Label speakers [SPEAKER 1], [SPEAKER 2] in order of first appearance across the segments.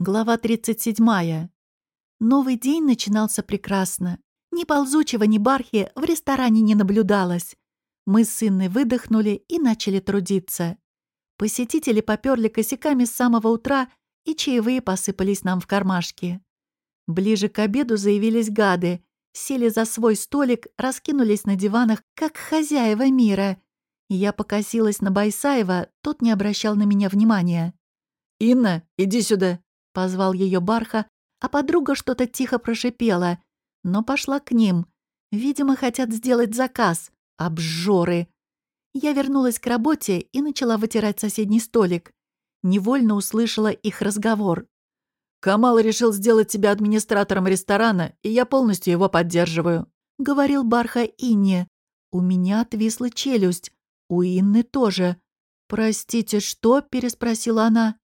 [SPEAKER 1] Глава 37. Новый день начинался прекрасно. Ни ползучего, ни бархи в ресторане не наблюдалось. Мы с Инной выдохнули и начали трудиться. Посетители поперли косяками с самого утра, и чаевые посыпались нам в кармашки. Ближе к обеду заявились гады, сели за свой столик, раскинулись на диванах, как хозяева мира. Я покосилась на Байсаева, тот не обращал на меня внимания.
[SPEAKER 2] «Инна, иди сюда!»
[SPEAKER 1] Позвал ее Барха, а подруга что-то тихо прошипела, но пошла к ним. Видимо, хотят сделать заказ. Обжоры. Я вернулась к работе и начала вытирать соседний столик. Невольно услышала их разговор.
[SPEAKER 2] «Камал решил сделать тебя администратором ресторана, и я полностью его поддерживаю», —
[SPEAKER 1] говорил Барха Инне. У меня отвисла челюсть. У Инны тоже. «Простите, что?» — переспросила она.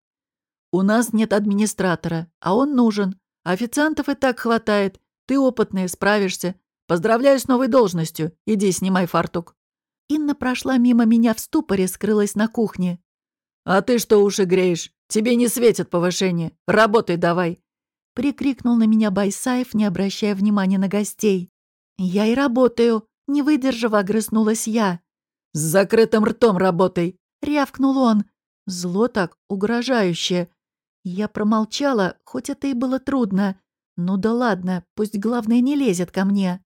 [SPEAKER 2] «У нас нет администратора, а он нужен. Официантов и так хватает. Ты опытная, справишься. Поздравляю с новой должностью. Иди, снимай фартук».
[SPEAKER 1] Инна прошла мимо меня в ступоре, скрылась на кухне.
[SPEAKER 2] «А ты что уши греешь? Тебе не светит повышение. Работай давай!»
[SPEAKER 1] Прикрикнул на меня Байсаев, не обращая внимания на гостей. «Я и работаю!» Не выдержав, огрызнулась я.
[SPEAKER 2] «С закрытым ртом работай!»
[SPEAKER 1] — рявкнул он. Зло так, угрожающе. Я промолчала, хоть это и было трудно. Ну да ладно, пусть главное не лезет ко мне.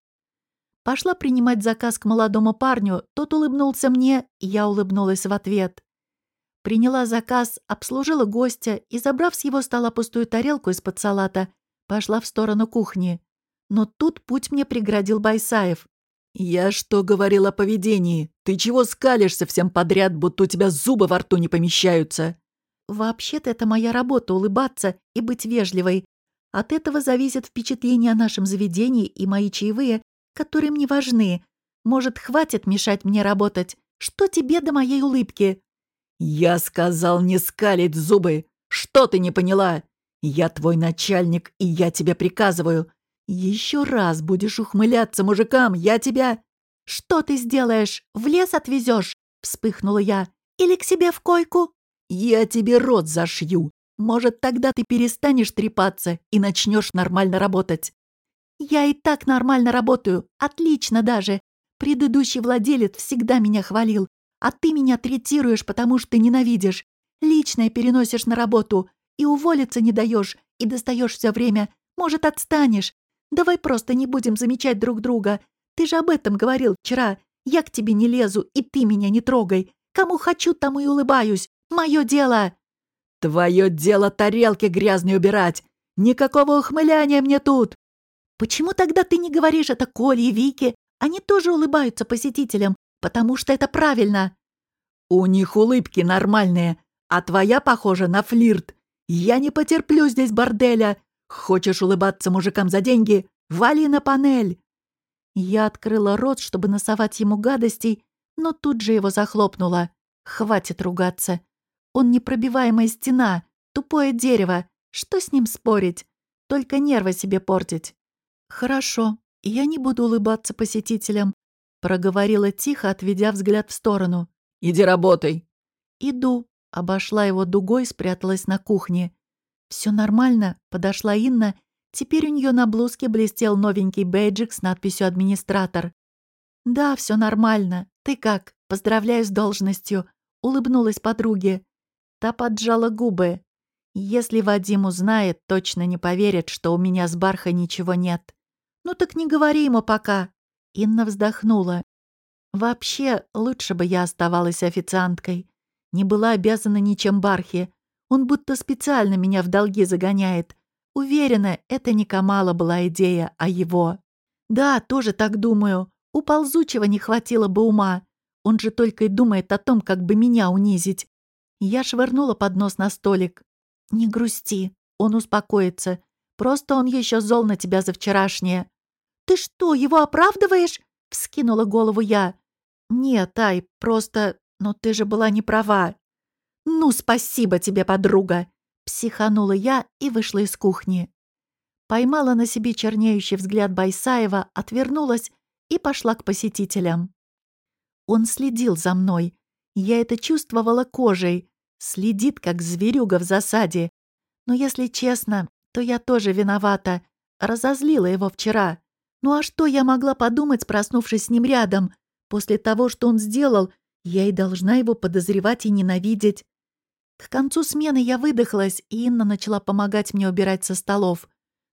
[SPEAKER 1] Пошла принимать заказ к молодому парню, тот улыбнулся мне, я улыбнулась в ответ. Приняла заказ, обслужила гостя и, забрав с его стола пустую тарелку из-под салата, пошла в сторону кухни. Но тут путь мне преградил Байсаев.
[SPEAKER 2] «Я что говорил о поведении? Ты чего скалишься всем подряд, будто у тебя зубы во рту не помещаются?»
[SPEAKER 1] Вообще-то это моя работа — улыбаться и быть вежливой. От этого зависит впечатление о нашем заведении и мои чаевые, которые мне важны. Может, хватит мешать мне работать? Что тебе до моей улыбки?»
[SPEAKER 2] «Я сказал не скалить зубы! Что ты не поняла? Я твой начальник, и я тебе приказываю. Еще раз будешь ухмыляться мужикам, я тебя...»
[SPEAKER 1] «Что ты сделаешь? В лес отвезешь?» — вспыхнула я. «Или к себе в койку?»
[SPEAKER 2] Я тебе рот зашью. Может, тогда ты перестанешь трепаться и начнешь нормально работать.
[SPEAKER 1] Я и так нормально работаю. Отлично даже. Предыдущий владелец всегда меня хвалил. А ты меня третируешь, потому что ненавидишь. Личное переносишь на работу. И уволиться не даешь, и достаешь все время. Может, отстанешь. Давай просто не будем замечать друг друга. Ты же об этом говорил вчера. Я к тебе не лезу, и ты меня не трогай. Кому хочу, тому и улыбаюсь. Мое дело!»
[SPEAKER 2] «Твое дело тарелки грязные убирать! Никакого ухмыляния мне тут!»
[SPEAKER 1] «Почему тогда ты не говоришь это Коле и Вике? Они тоже улыбаются посетителям, потому что это правильно!»
[SPEAKER 2] «У них улыбки нормальные, а твоя похожа на флирт. Я не потерплю здесь борделя. Хочешь улыбаться мужикам за деньги? Вали на панель!»
[SPEAKER 1] Я открыла рот, чтобы насовать ему гадостей, но тут же его захлопнула. «Хватит ругаться. Он непробиваемая стена, тупое дерево. Что с ним спорить? Только нервы себе портить. Хорошо, я не буду улыбаться посетителям, проговорила тихо, отведя взгляд в сторону.
[SPEAKER 2] Иди работай.
[SPEAKER 1] Иду. Обошла его дугой, спряталась на кухне. Все нормально, подошла Инна. Теперь у нее на блузке блестел новенький бейджик с надписью «Администратор». «Да, все нормально. Ты как? Поздравляю с должностью», — улыбнулась подруге. Та поджала губы. Если Вадим узнает, точно не поверит, что у меня с Барха ничего нет. Ну так не говори ему пока. Инна вздохнула. Вообще, лучше бы я оставалась официанткой. Не была обязана ничем Бархе. Он будто специально меня в долги загоняет. Уверена, это не Камала была идея, а его. Да, тоже так думаю. У ползучего не хватило бы ума. Он же только и думает о том, как бы меня унизить. Я швырнула поднос на столик. «Не грусти, он успокоится. Просто он еще зол на тебя за вчерашнее». «Ты что, его оправдываешь?» — вскинула голову я. «Нет, Ай, просто... Но ты же была не права». «Ну, спасибо тебе, подруга!» — психанула я и вышла из кухни. Поймала на себе чернеющий взгляд Байсаева, отвернулась и пошла к посетителям. Он следил за мной, я это чувствовала кожей. Следит, как зверюга в засаде. Но если честно, то я тоже виновата. Разозлила его вчера. Ну а что я могла подумать, проснувшись с ним рядом? После того, что он сделал, я и должна его подозревать и ненавидеть. К концу смены я выдохлась, и Инна начала помогать мне убирать со столов.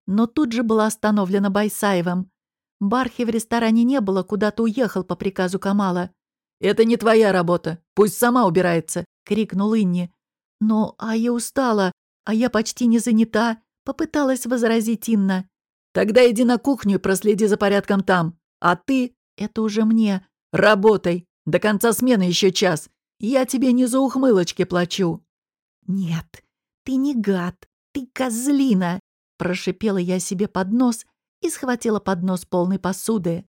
[SPEAKER 1] Но тут же была остановлена Байсаевым. Бархи в ресторане не было, куда-то уехал по приказу Камала.
[SPEAKER 2] «Это не твоя работа. Пусть сама убирается», —
[SPEAKER 1] крикнул Инни. «Но а я устала, а я почти не занята», — попыталась возразить Инна.
[SPEAKER 2] «Тогда иди на кухню и проследи за порядком там. А ты...»
[SPEAKER 1] «Это уже мне».
[SPEAKER 2] «Работай. До конца смены еще час. Я тебе не за ухмылочки плачу».
[SPEAKER 1] «Нет, ты не гад, ты козлина!» Прошипела я себе под нос и схватила поднос полной посуды.